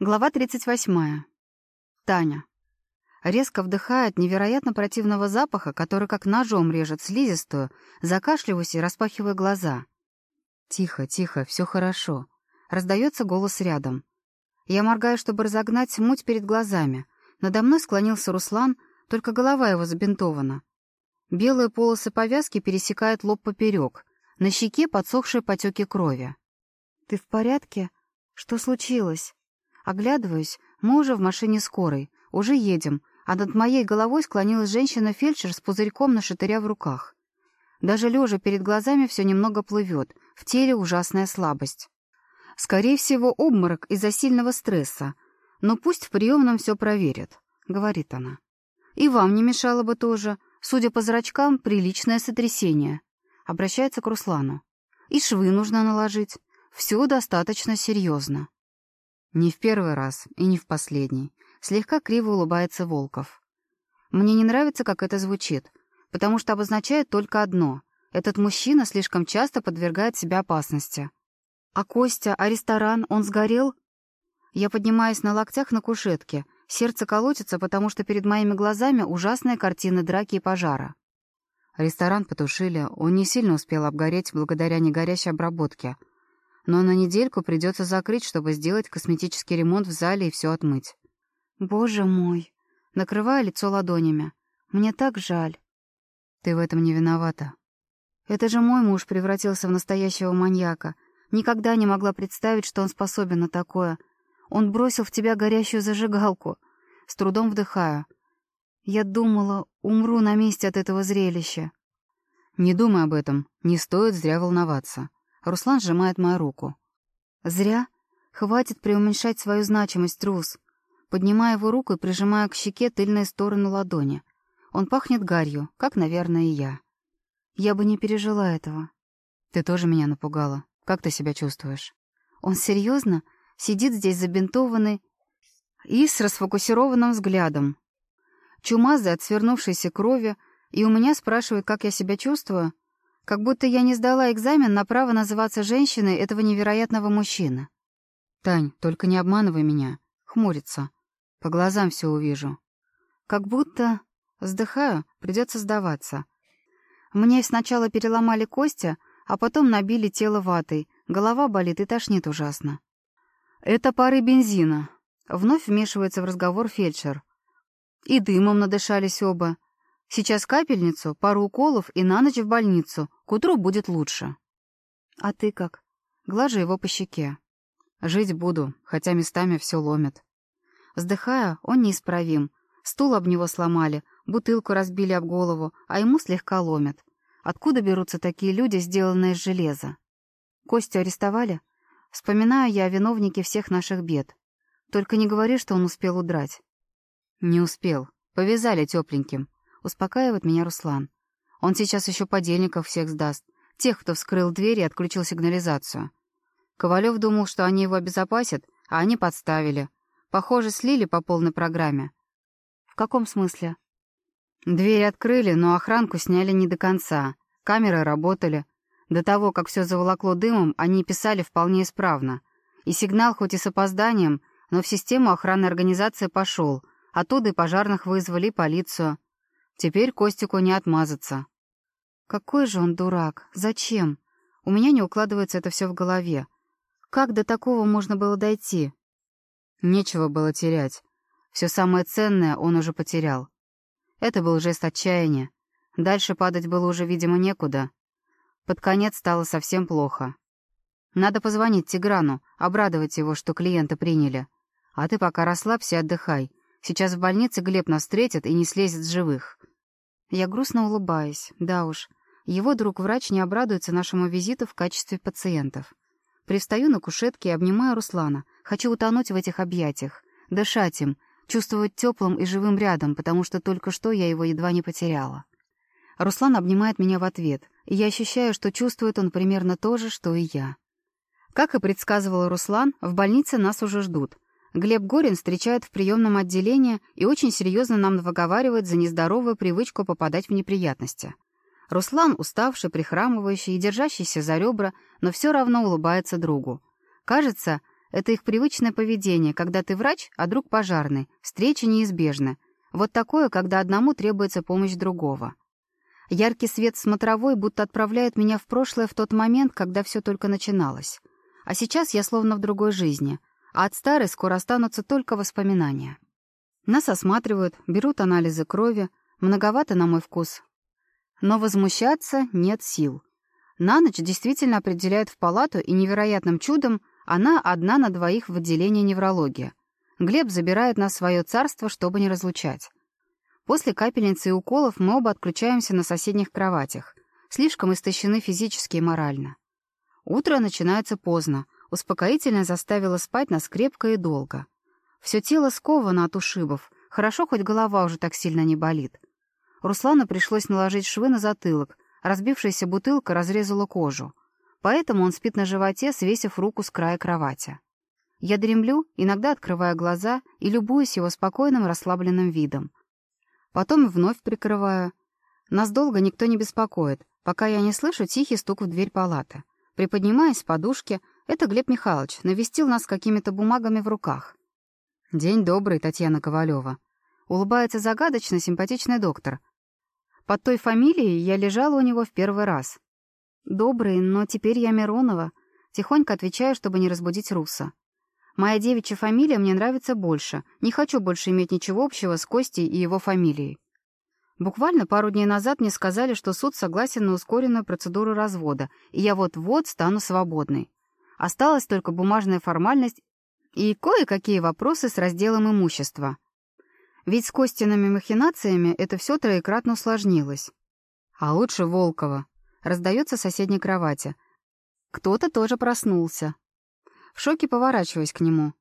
Глава 38. Таня. Резко вдыхая от невероятно противного запаха, который как ножом режет слизистую, закашливаюсь и распахиваю глаза. «Тихо, тихо, все хорошо». Раздается голос рядом. Я моргаю, чтобы разогнать муть перед глазами. Надо мной склонился Руслан, только голова его забинтована. Белые полосы повязки пересекают лоб поперек, на щеке подсохшие потеки крови. «Ты в порядке? Что случилось?» Оглядываюсь, мы уже в машине скорой, уже едем, а над моей головой склонилась женщина-фельдшер с пузырьком на шатыря в руках. Даже лежа перед глазами все немного плывет, в теле ужасная слабость. Скорее всего, обморок из-за сильного стресса, но пусть в приемном все проверят, — говорит она. И вам не мешало бы тоже, судя по зрачкам, приличное сотрясение. Обращается к Руслану. И швы нужно наложить. Все достаточно серьезно. Не в первый раз и не в последний. Слегка криво улыбается Волков. Мне не нравится, как это звучит, потому что обозначает только одно. Этот мужчина слишком часто подвергает себя опасности. А Костя, а ресторан, он сгорел? Я поднимаюсь на локтях на кушетке. Сердце колотится, потому что перед моими глазами ужасная картина драки и пожара. Ресторан потушили, он не сильно успел обгореть благодаря негорящей обработке — но на недельку придется закрыть, чтобы сделать косметический ремонт в зале и все отмыть. Боже мой! Накрываю лицо ладонями. Мне так жаль. Ты в этом не виновата. Это же мой муж превратился в настоящего маньяка. Никогда не могла представить, что он способен на такое. Он бросил в тебя горящую зажигалку. С трудом вдыхаю. Я думала, умру на месте от этого зрелища. Не думай об этом. Не стоит зря волноваться. Руслан сжимает мою руку. «Зря. Хватит преуменьшать свою значимость, трус». Поднимаю его руку и прижимаю к щеке тыльной сторону ладони. Он пахнет гарью, как, наверное, и я. Я бы не пережила этого. Ты тоже меня напугала. Как ты себя чувствуешь? Он серьезно сидит здесь забинтованный и с расфокусированным взглядом. Чумазый от свернувшейся крови, и у меня спрашивает, как я себя чувствую, как будто я не сдала экзамен на право называться женщиной этого невероятного мужчины. «Тань, только не обманывай меня», — хмурится. «По глазам все увижу». Как будто... Вздыхаю, придется сдаваться. Мне сначала переломали кости, а потом набили тело ватой, голова болит и тошнит ужасно. «Это пары бензина», — вновь вмешивается в разговор фельдшер. И дымом надышались оба. Сейчас капельницу, пару уколов и на ночь в больницу. К утру будет лучше. А ты как? Глажу его по щеке. Жить буду, хотя местами все ломит. Вздыхая, он неисправим. Стул об него сломали, бутылку разбили об голову, а ему слегка ломят. Откуда берутся такие люди, сделанные из железа? Костю арестовали? Вспоминаю я о виновнике всех наших бед. Только не говори, что он успел удрать. Не успел. Повязали тепленьким. Успокаивает меня Руслан. Он сейчас еще подельников всех сдаст. Тех, кто вскрыл дверь и отключил сигнализацию. Ковалев думал, что они его обезопасят, а они подставили. Похоже, слили по полной программе. В каком смысле? Дверь открыли, но охранку сняли не до конца. Камеры работали. До того, как все заволокло дымом, они писали вполне исправно. И сигнал хоть и с опозданием, но в систему охранной организации пошел. Оттуда и пожарных вызвали, и полицию. Теперь Костику не отмазаться. Какой же он дурак. Зачем? У меня не укладывается это все в голове. Как до такого можно было дойти? Нечего было терять. Все самое ценное он уже потерял. Это был жест отчаяния. Дальше падать было уже, видимо, некуда. Под конец стало совсем плохо. Надо позвонить Тиграну, обрадовать его, что клиента приняли. А ты пока расслабься и отдыхай. Сейчас в больнице Глеб нас встретит и не слезет с живых. Я грустно улыбаюсь. Да уж, его друг-врач не обрадуется нашему визиту в качестве пациентов. Пристаю на кушетке и обнимаю Руслана. Хочу утонуть в этих объятиях, дышать им, чувствовать теплым и живым рядом, потому что только что я его едва не потеряла. Руслан обнимает меня в ответ, и я ощущаю, что чувствует он примерно то же, что и я. Как и предсказывал Руслан, в больнице нас уже ждут — Глеб Горин встречает в приемном отделении и очень серьезно нам выговаривает за нездоровую привычку попадать в неприятности. Руслан, уставший, прихрамывающий и держащийся за ребра, но все равно улыбается другу. Кажется, Это их привычное поведение, когда ты врач, а друг пожарный. Встречи неизбежны. Вот такое, когда одному требуется помощь другого. Яркий свет смотровой будто отправляет меня в прошлое в тот момент, когда все только начиналось. А сейчас я словно в другой жизни, а от старой скоро останутся только воспоминания. Нас осматривают, берут анализы крови, многовато на мой вкус. Но возмущаться нет сил. На ночь действительно определяют в палату, и невероятным чудом она одна на двоих в отделении неврологии. Глеб забирает нас в свое царство, чтобы не разлучать. После капельницы и уколов мы оба отключаемся на соседних кроватях. Слишком истощены физически и морально. Утро начинается поздно. Успокоительное заставило спать нас крепко и долго. Все тело сковано от ушибов. Хорошо, хоть голова уже так сильно не болит. Руслану пришлось наложить швы на затылок. Разбившаяся бутылка разрезала кожу. Поэтому он спит на животе, свесив руку с края кровати. Я дремлю, иногда открывая глаза и любуюсь его спокойным расслабленным видом. Потом вновь прикрываю. Нас долго никто не беспокоит, пока я не слышу тихий стук в дверь палаты. Приподнимаясь с подушки, это Глеб Михайлович навестил нас какими-то бумагами в руках. «День добрый, Татьяна Ковалева», — улыбается загадочно симпатичный доктор. Под той фамилией я лежала у него в первый раз. «Добрый, но теперь я Миронова», — тихонько отвечаю, чтобы не разбудить Руса. Моя девичья фамилия мне нравится больше. Не хочу больше иметь ничего общего с Костей и его фамилией. Буквально пару дней назад мне сказали, что суд согласен на ускоренную процедуру развода, и я вот-вот стану свободной. Осталась только бумажная формальность и кое-какие вопросы с разделом имущества. Ведь с Костиными махинациями это все троекратно усложнилось. А лучше Волкова. Раздается соседней кровати. Кто-то тоже проснулся. В шоке поворачиваясь к нему.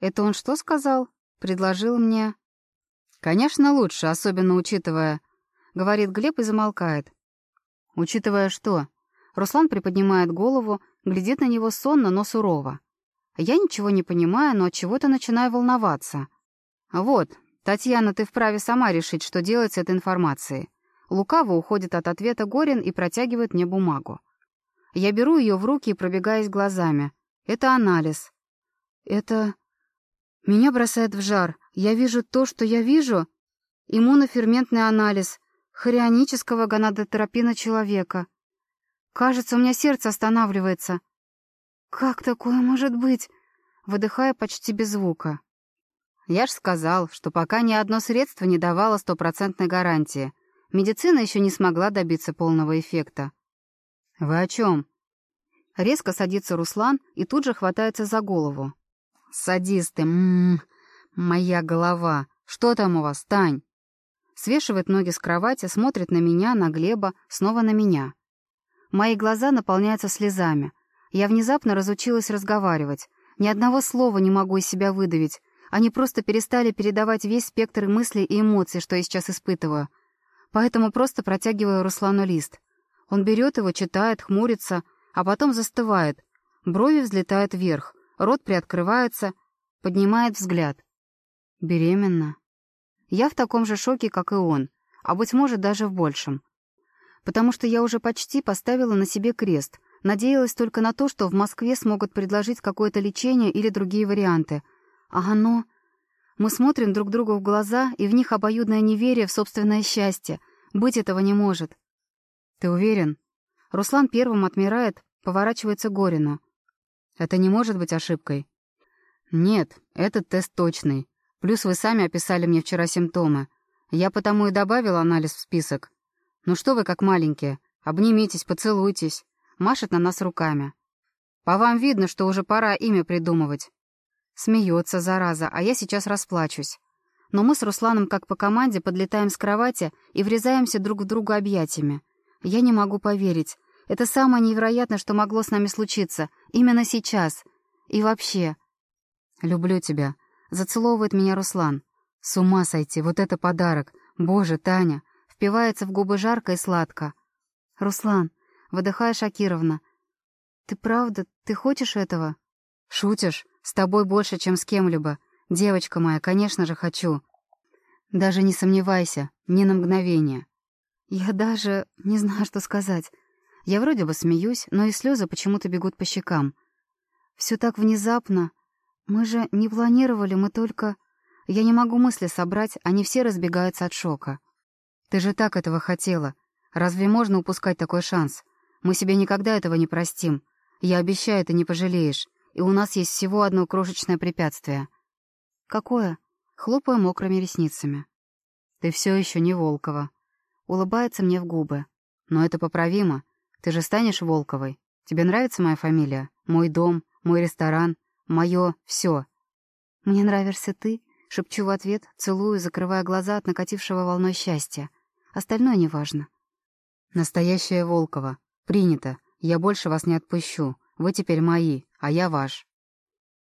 «Это он что сказал?» Предложил мне... «Конечно, лучше, особенно учитывая...» Говорит Глеб и замолкает. «Учитывая что?» Руслан приподнимает голову, глядит на него сонно, но сурово. Я ничего не понимаю, но от чего-то начинаю волноваться. «Вот, Татьяна, ты вправе сама решить, что делать с этой информацией». Лукаво уходит от ответа Горин и протягивает мне бумагу. Я беру ее в руки и пробегаюсь глазами. Это анализ. Это... Меня бросает в жар. Я вижу то, что я вижу. Иммуноферментный анализ хорионического гонадотропина человека. Кажется, у меня сердце останавливается. Как такое может быть? Выдыхая почти без звука. Я ж сказал, что пока ни одно средство не давало стопроцентной гарантии. Медицина еще не смогла добиться полного эффекта. «Вы о чем?» Резко садится Руслан и тут же хватается за голову. «Садисты, ммм, моя голова. Что там у вас, Тань?» Свешивает ноги с кровати, смотрит на меня, на Глеба, снова на меня. Мои глаза наполняются слезами. Я внезапно разучилась разговаривать. Ни одного слова не могу из себя выдавить. Они просто перестали передавать весь спектр мыслей и эмоций, что я сейчас испытываю. Поэтому просто протягиваю Руслану лист. Он берет его, читает, хмурится, а потом застывает. Брови взлетают вверх, рот приоткрывается, поднимает взгляд. Беременна. Я в таком же шоке, как и он, а, быть может, даже в большем. Потому что я уже почти поставила на себе крест, надеялась только на то, что в Москве смогут предложить какое-то лечение или другие варианты. А оно... Мы смотрим друг другу в глаза, и в них обоюдное неверие в собственное счастье. Быть этого не может. Ты уверен? Руслан первым отмирает, поворачивается к Горину. «Это не может быть ошибкой». «Нет, этот тест точный. Плюс вы сами описали мне вчера симптомы. Я потому и добавил анализ в список. Ну что вы как маленькие? Обнимитесь, поцелуйтесь». Машет на нас руками. «По вам видно, что уже пора имя придумывать». Смеется, зараза, а я сейчас расплачусь. Но мы с Русланом, как по команде, подлетаем с кровати и врезаемся друг в друга объятиями. Я не могу поверить. Это самое невероятное, что могло с нами случиться. Именно сейчас. И вообще. «Люблю тебя», — зацеловывает меня Руслан. «С ума сойти, вот это подарок! Боже, Таня!» Впивается в губы жарко и сладко. «Руслан», — выдыхая шокированно. «Ты правда, ты хочешь этого?» «Шутишь? С тобой больше, чем с кем-либо. Девочка моя, конечно же, хочу. Даже не сомневайся, ни на мгновение». Я даже не знаю, что сказать. Я вроде бы смеюсь, но и слезы почему-то бегут по щекам. Все так внезапно. Мы же не планировали, мы только... Я не могу мысли собрать, они все разбегаются от шока. Ты же так этого хотела. Разве можно упускать такой шанс? Мы себе никогда этого не простим. Я обещаю, ты не пожалеешь. И у нас есть всего одно крошечное препятствие. Какое? Хлопая мокрыми ресницами. Ты все еще не Волкова. Улыбается мне в губы. Но это поправимо. Ты же станешь Волковой. Тебе нравится моя фамилия? Мой дом, мой ресторан, мое все. Мне нравишься ты, шепчу в ответ, целую, закрывая глаза от накатившего волной счастья. Остальное неважно. Настоящая Волкова. Принято. Я больше вас не отпущу. Вы теперь мои, а я ваш.